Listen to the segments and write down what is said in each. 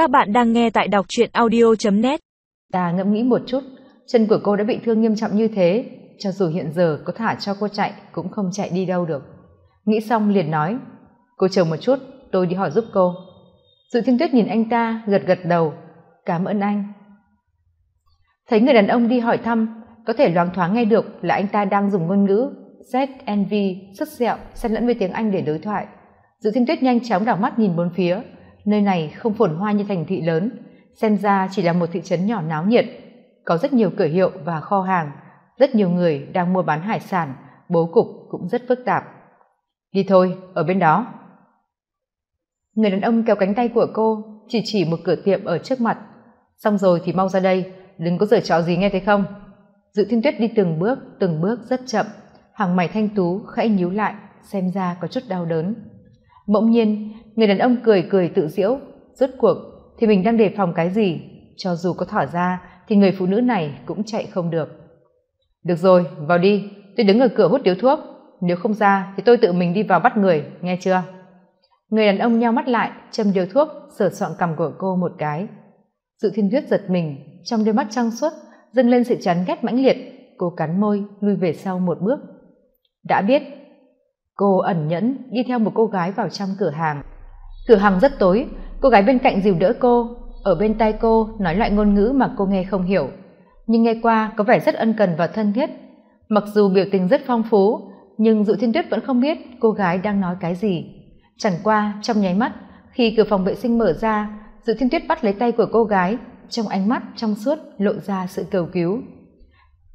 Các bạn đang nghe tại đọc truyện audio.net Ta ngẫm nghĩ một chút, chân của cô đã bị thương nghiêm trọng như thế, cho dù hiện giờ có thả cho cô chạy cũng không chạy đi đâu được. Nghĩ xong liền nói, cô chờ một chút, tôi đi hỏi giúp cô. Dự thiên tuyết nhìn anh ta, gật gật đầu, cảm ơn anh. Thấy người đàn ông đi hỏi thăm, có thể loáng thoáng nghe được là anh ta đang dùng ngôn ngữ ZNV, sức sẹo, xen lẫn với tiếng Anh để đối thoại. Dự thiên tuyết nhanh chóng đảo mắt nhìn bốn phía, nơi này không phồn hoa như thành thị lớn, xem ra chỉ là một thị trấn nhỏ náo nhiệt. Có rất nhiều cửa hiệu và kho hàng, rất nhiều người đang mua bán hải sản, bố cục cũng rất phức tạp. Đi thôi, ở bên đó. Người đàn ông kéo cánh tay của cô, chỉ chỉ một cửa tiệm ở trước mặt. Xong rồi thì mau ra đây, đừng có giở trò gì nghe thấy không? Dự thiên tuyết đi từng bước từng bước rất chậm. Hàng mày thanh tú khẽ nhíu lại, xem ra có chút đau đớn. Bỗng nhiên người đàn ông cười cười tự diễu rốt cuộc, thì mình đang đề phòng cái gì? Cho dù có thỏ ra, thì người phụ nữ này cũng chạy không được. Được rồi, vào đi. Tôi đứng ở cửa hút điếu thuốc. Nếu không ra, thì tôi tự mình đi vào bắt người, nghe chưa? Người đàn ông nheo mắt lại, châm điếu thuốc, sửa soạn cằm của cô một cái. Dự thiên tuyết giật mình, trong đôi mắt trăng suốt, dâng lên sự chán ghét mãnh liệt. Cô cắn môi, lui về sau một bước. Đã biết, cô ẩn nhẫn đi theo một cô gái vào trong cửa hàng cửa hàng rất tối. Cô gái bên cạnh dìu đỡ cô. Ở bên tai cô nói loại ngôn ngữ mà cô nghe không hiểu. Nhưng nghe qua có vẻ rất ân cần và thân thiết. Mặc dù biểu tình rất phong phú, nhưng dụ thiên tuyết vẫn không biết cô gái đang nói cái gì. Chẳng qua, trong nháy mắt, khi cửa phòng vệ sinh mở ra dự thiên tuyết bắt lấy tay của cô gái. Trong ánh mắt, trong suốt, lộ ra sự cầu cứu.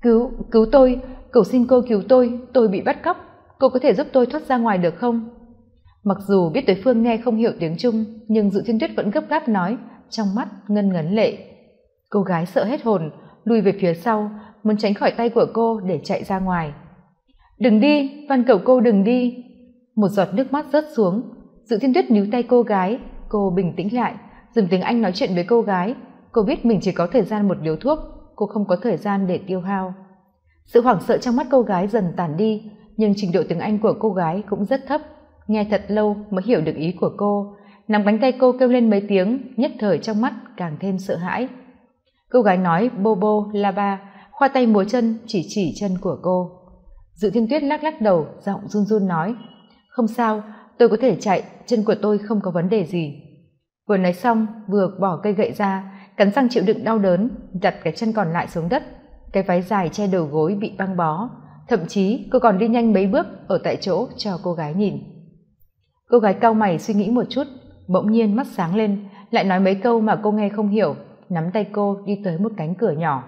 Cứu cứu tôi, cầu xin cô cứu tôi tôi bị bắt cóc. Cô có thể giúp tôi thoát ra ngoài được không? Mặc dù biết đối phương nghe không hiểu tiếng trung, nhưng dự thiên tuyết vẫn gấp gáp nói, trong mắt ngân ngấn lệ. Cô gái sợ hết hồn, lùi về phía sau, muốn tránh khỏi tay của cô để chạy ra ngoài. Đừng đi, van cầu cô đừng đi. Một giọt nước mắt rớt xuống. Dự thiên tuyết níu tay cô gái, cô bình tĩnh lại, dùng tiếng anh nói chuyện với cô gái. Cô biết mình chỉ có thời gian một liều thuốc, cô không có thời gian để tiêu hao. Sự hoảng sợ trong mắt cô gái dần tản đi, nhưng trình độ tiếng anh của cô gái cũng rất thấp nghe thật lâu mới hiểu được ý của cô. Nắm cánh tay cô kêu lên mấy tiếng, nhất thời trong mắt càng thêm sợ hãi. Cô gái nói, bô bô, la ba. Khoa tay múa chân, chỉ chỉ chân của cô. Dự thiên tuyết lắc lắc đầu, giọng run run nói, không sao, tôi có thể chạy, chân của tôi không có vấn đề gì. Vừa nói xong, vừa bỏ cây gậy ra, cắn răng chịu đựng đau đớn, đặt cái chân còn lại xuống đất. Cái váy dài che đầu gối bị băng bó, thậm chí cô còn đi nhanh mấy bước ở tại chỗ cho cô gái nhìn cô gái cau mày suy nghĩ một chút, bỗng nhiên mắt sáng lên, lại nói mấy câu mà cô nghe không hiểu, nắm tay cô đi tới một cánh cửa nhỏ.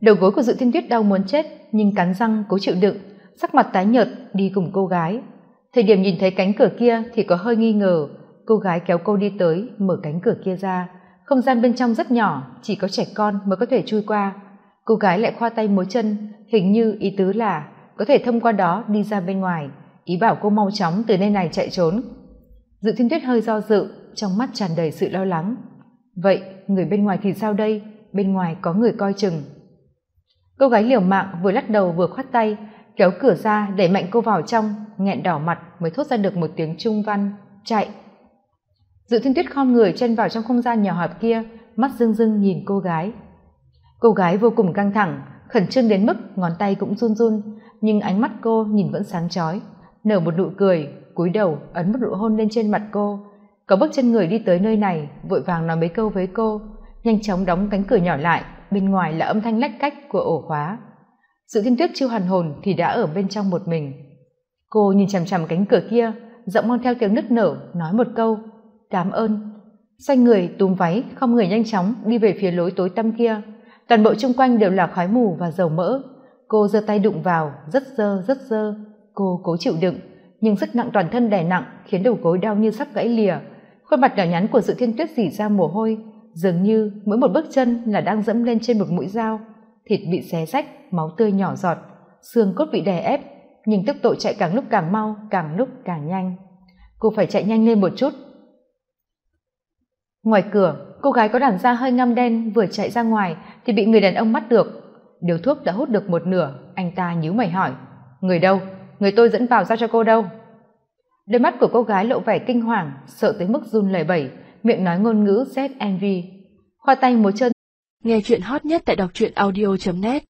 Đầu gối của dự thiên tuyết đau muốn chết, nhưng cắn răng cố chịu đựng, sắc mặt tái nhợt đi cùng cô gái. Thời điểm nhìn thấy cánh cửa kia thì có hơi nghi ngờ, cô gái kéo cô đi tới, mở cánh cửa kia ra. Không gian bên trong rất nhỏ, chỉ có trẻ con mới có thể chui qua. Cô gái lại khoa tay múa chân, hình như ý tứ là có thể thông qua đó đi ra bên ngoài ý bảo cô mau chóng từ nơi này chạy trốn. Dự thiên tuyết hơi do dự, trong mắt tràn đầy sự lo lắng. Vậy, người bên ngoài thì sao đây? Bên ngoài có người coi chừng. Cô gái liều mạng vừa lắc đầu vừa khoát tay, kéo cửa ra đẩy mạnh cô vào trong, nghẹn đỏ mặt mới thốt ra được một tiếng trung văn, chạy. Dự thiên tuyết khom người chân vào trong không gian nhỏ hẹp kia, mắt rưng rưng nhìn cô gái. Cô gái vô cùng căng thẳng, khẩn trương đến mức ngón tay cũng run run, nhưng ánh mắt cô nhìn vẫn sáng chói nở một nụ cười, cúi đầu ấn một nụ hôn lên trên mặt cô. Có bước chân người đi tới nơi này, vội vàng nói mấy câu với cô. Nhanh chóng đóng cánh cửa nhỏ lại, bên ngoài là âm thanh lách cách của ổ khóa. Sự thiên tuyết chưa hoàn hồn thì đã ở bên trong một mình. Cô nhìn chằm chằm cánh cửa kia, giọng mang theo tiếng nứt nở, nói một câu, cảm ơn. Xoay người, túm váy, không người nhanh chóng đi về phía lối tối tăm kia. Toàn bộ chung quanh đều là khói mù và dầu mỡ. Cô giơ tay đụng vào, rất dơ rất dơ cô cố chịu đựng, nhưng sức nặng toàn thân đè nặng khiến đầu gối đau như sắp gãy lìa. Khuôn mặt nhỏ nhắn của dự thiên tuyết dỉ ra mồ hôi, dường như mỗi một bước chân là đang dẫm lên trên một mũi dao. Thịt bị xé rách, máu tươi nhỏ giọt, xương cốt bị đè ép, nhưng tốc độ chạy càng lúc càng mau, càng lúc càng nhanh. Cô phải chạy nhanh lên một chút. Ngoài cửa, cô gái có đàn da hơi ngăm đen vừa chạy ra ngoài thì bị người đàn ông bắt được. Điều thuốc đã hút được một nửa, anh ta nhíu mày hỏi, người đâu? người tôi dẫn vào ra cho cô đâu. Đôi mắt của cô gái lộ vẻ kinh hoàng, sợ tới mức run lẩy bẩy, miệng nói ngôn ngữ zmv khoa tay múa chân. Nghe chuyện hot nhất tại đọc truyện audio net.